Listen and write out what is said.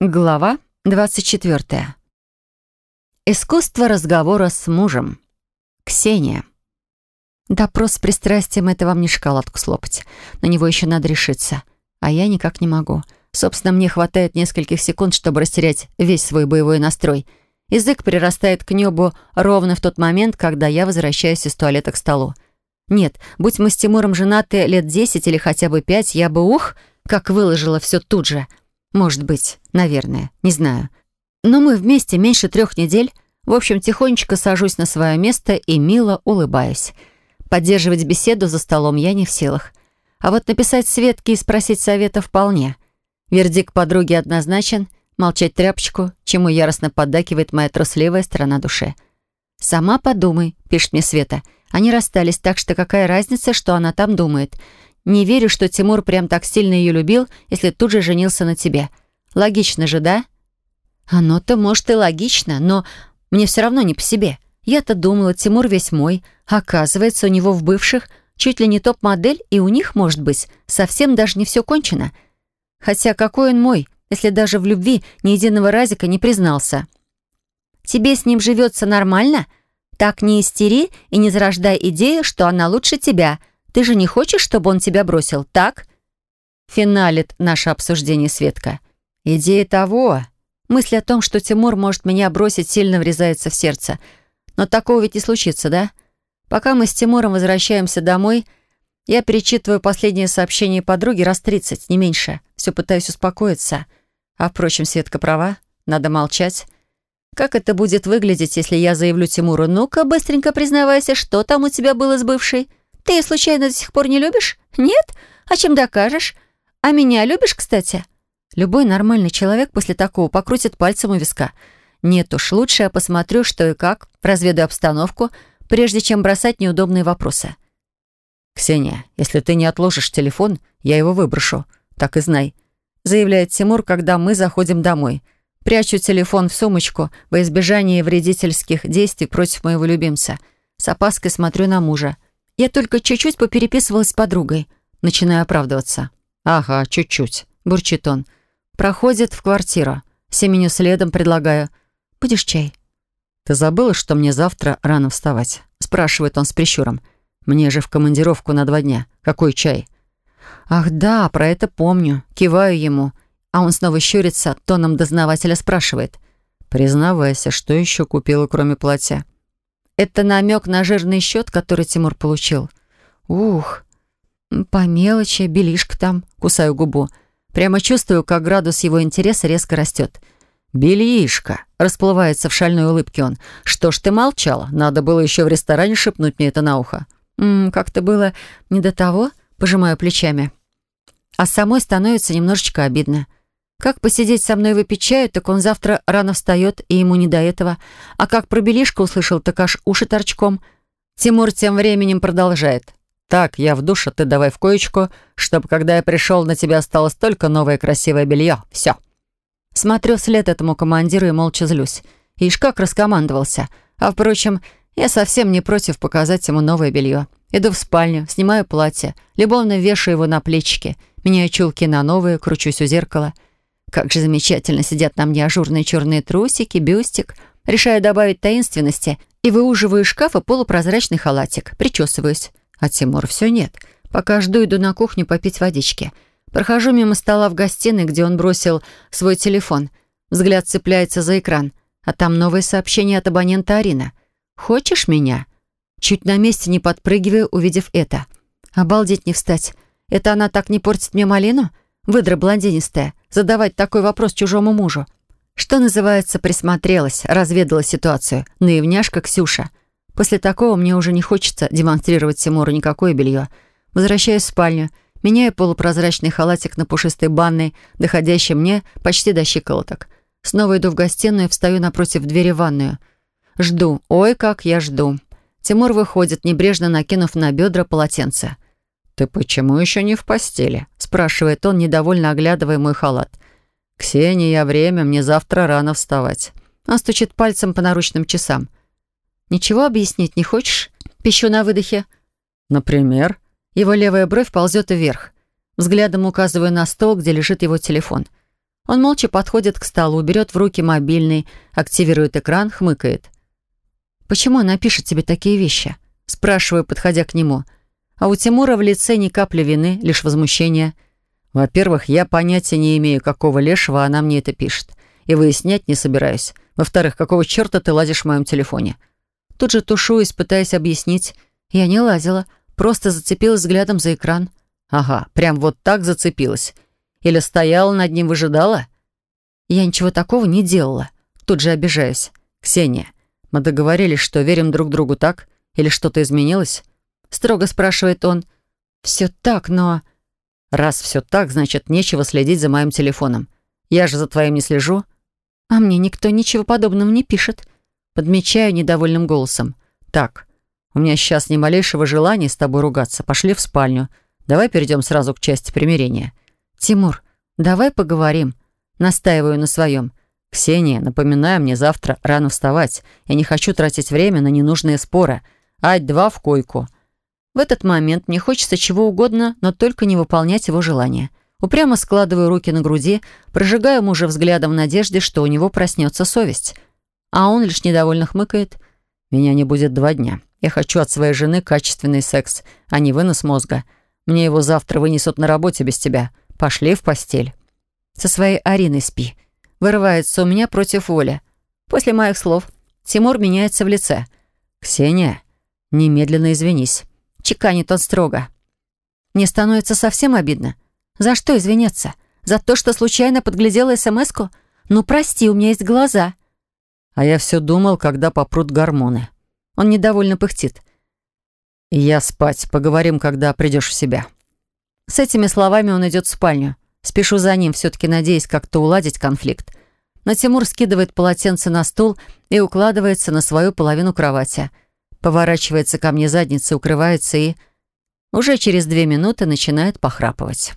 Глава 24. Искусство разговора с мужем. Ксения. Допрос с пристрастием — это вам не шоколадку слопать. На него еще надо решиться. А я никак не могу. Собственно, мне хватает нескольких секунд, чтобы растерять весь свой боевой настрой. Язык прирастает к небу ровно в тот момент, когда я возвращаюсь из туалета к столу. Нет, будь мы с Тимуром женаты лет десять или хотя бы пять, я бы, ух, как выложила все тут же — может быть, наверное, не знаю. Но мы вместе меньше трех недель. В общем, тихонечко сажусь на свое место и мило улыбаюсь. Поддерживать беседу за столом я не в силах. А вот написать Светке и спросить совета вполне. Вердикт подруги однозначен — молчать тряпочку, чему яростно поддакивает моя трусливая сторона души. «Сама подумай», — пишет мне Света. Они расстались, так что какая разница, что она там думает? Не верю, что Тимур прям так сильно ее любил, если тут же женился на тебе. Логично же, да? Оно-то, может, и логично, но мне все равно не по себе. Я-то думала, Тимур весь мой. Оказывается, у него в бывших чуть ли не топ-модель, и у них, может быть, совсем даже не все кончено. Хотя какой он мой, если даже в любви ни единого разика не признался? Тебе с ним живется нормально? Так не истери и не зарождай идею, что она лучше тебя — ты же не хочешь, чтобы он тебя бросил, так?» Финалит наше обсуждение Светка. «Идея того...» Мысль о том, что Тимур может меня бросить, сильно врезается в сердце. Но такого ведь не случится, да? Пока мы с Тимуром возвращаемся домой, я перечитываю последнее сообщение подруги раз тридцать, не меньше. Все пытаюсь успокоиться. А, впрочем, Светка права, надо молчать. Как это будет выглядеть, если я заявлю Тимуру, «Ну-ка, быстренько признавайся, что там у тебя было с бывшей?» Ты ее случайно до сих пор не любишь? Нет? А чем докажешь? А меня любишь, кстати?» Любой нормальный человек после такого покрутит пальцем у виска. Нет уж, лучше я посмотрю, что и как, разведаю обстановку, прежде чем бросать неудобные вопросы. «Ксения, если ты не отложишь телефон, я его выброшу. Так и знай», — заявляет Тимур, когда мы заходим домой. Прячу телефон в сумочку во избежание вредительских действий против моего любимца. С опаской смотрю на мужа. Я только чуть-чуть попереписывалась с подругой. Начинаю оправдываться. «Ага, чуть-чуть», — бурчит он. Проходит в квартиру. Семеню следом предлагаю. «Будешь чай?» «Ты забыла, что мне завтра рано вставать?» Спрашивает он с прищуром. «Мне же в командировку на два дня. Какой чай?» «Ах да, про это помню. Киваю ему. А он снова щурится, тоном дознавателя спрашивает. «Признавайся, что еще купила, кроме платья?» Это намек на жирный счет, который Тимур получил. Ух, по мелочи, белишка там, кусаю губу. Прямо чувствую, как градус его интереса резко растет. «Бельишка!» — расплывается в шальной улыбке он. «Что ж ты молчала? Надо было еще в ресторане шепнуть мне это на ухо». «М -м, «Как-то было не до того?» — пожимаю плечами. А самой становится немножечко обидно. Как посидеть со мной выпить так он завтра рано встает, и ему не до этого. А как про белишко услышал, так аж уши торчком. Тимур тем временем продолжает. «Так, я в душе, ты давай в коечку, чтобы, когда я пришел, на тебя осталось только новое красивое белье. Все». Смотрю вслед этому командиру и молча злюсь. Ишь как раскомандовался. А, впрочем, я совсем не против показать ему новое белье. Иду в спальню, снимаю платье, любовно вешаю его на плечики, меняю чулки на новые, кручусь у зеркала — как же замечательно сидят на мне ажурные черные трусики, бюстик. Решаю добавить таинственности и выуживаю из шкафа полупрозрачный халатик. Причесываюсь. А Тимура все нет. Пока жду, иду на кухню попить водички. Прохожу мимо стола в гостиной, где он бросил свой телефон. Взгляд цепляется за экран. А там новое сообщение от абонента Арина. «Хочешь меня?» Чуть на месте не подпрыгиваю, увидев это. Обалдеть не встать. Это она так не портит мне малину? Выдра блондинистая задавать такой вопрос чужому мужу. Что называется, присмотрелась, разведала ситуацию. Наивняшка Ксюша. После такого мне уже не хочется демонстрировать Тимуру никакое белье. Возвращаюсь в спальню, меняю полупрозрачный халатик на пушистой банной, доходящий мне почти до щиколоток. Снова иду в гостиную и встаю напротив двери в ванную. Жду. Ой, как я жду. Тимур выходит, небрежно накинув на бедра полотенце. «Ты почему еще не в постели?» — спрашивает он, недовольно оглядывая мой халат. «Ксения, время, мне завтра рано вставать». Он стучит пальцем по наручным часам. «Ничего объяснить не хочешь?» Пищу на выдохе. «Например?» Его левая бровь ползет вверх. Взглядом указываю на стол, где лежит его телефон. Он молча подходит к столу, берет в руки мобильный, активирует экран, хмыкает. «Почему она пишет тебе такие вещи?» Спрашиваю, подходя к нему. А у Тимура в лице ни капли вины, лишь возмущение. Во-первых, я понятия не имею, какого лешего она мне это пишет. И выяснять не собираюсь. Во-вторых, какого черта ты лазишь в моем телефоне? Тут же тушуюсь, пытаясь объяснить. Я не лазила, просто зацепилась взглядом за экран. Ага, прям вот так зацепилась. Или стояла над ним, выжидала? Я ничего такого не делала. Тут же обижаюсь. Ксения, мы договорились, что верим друг другу так? Или что-то изменилось? Строго спрашивает он. Все так, но... Раз все так, значит, нечего следить за моим телефоном. Я же за твоим не слежу. А мне никто ничего подобного не пишет. Подмечаю недовольным голосом. Так, у меня сейчас ни малейшего желания с тобой ругаться. Пошли в спальню. Давай перейдем сразу к части примирения. Тимур, давай поговорим. Настаиваю на своем. Ксения, напоминаю мне завтра рано вставать. Я не хочу тратить время на ненужные споры. Ать-два в койку. В этот момент мне хочется чего угодно, но только не выполнять его желания. Упрямо складываю руки на груди, прожигаю мужа взглядом в надежде, что у него проснется совесть. А он лишь недовольно хмыкает. «Меня не будет два дня. Я хочу от своей жены качественный секс, а не вынос мозга. Мне его завтра вынесут на работе без тебя. Пошли в постель». «Со своей Ариной спи». Вырывается у меня против воли. После моих слов Тимур меняется в лице. «Ксения, немедленно извинись». Чеканит он строго. Мне становится совсем обидно. За что извиняться? За то, что случайно подглядела СМС-ку? Ну, прости, у меня есть глаза. А я все думал, когда попрут гормоны. Он недовольно пыхтит. Я спать. Поговорим, когда придешь в себя. С этими словами он идет в спальню. Спешу за ним, все-таки надеясь как-то уладить конфликт. Но Тимур скидывает полотенце на стул и укладывается на свою половину кровати — поворачивается ко мне задницей, укрывается и... Уже через две минуты начинает похрапывать.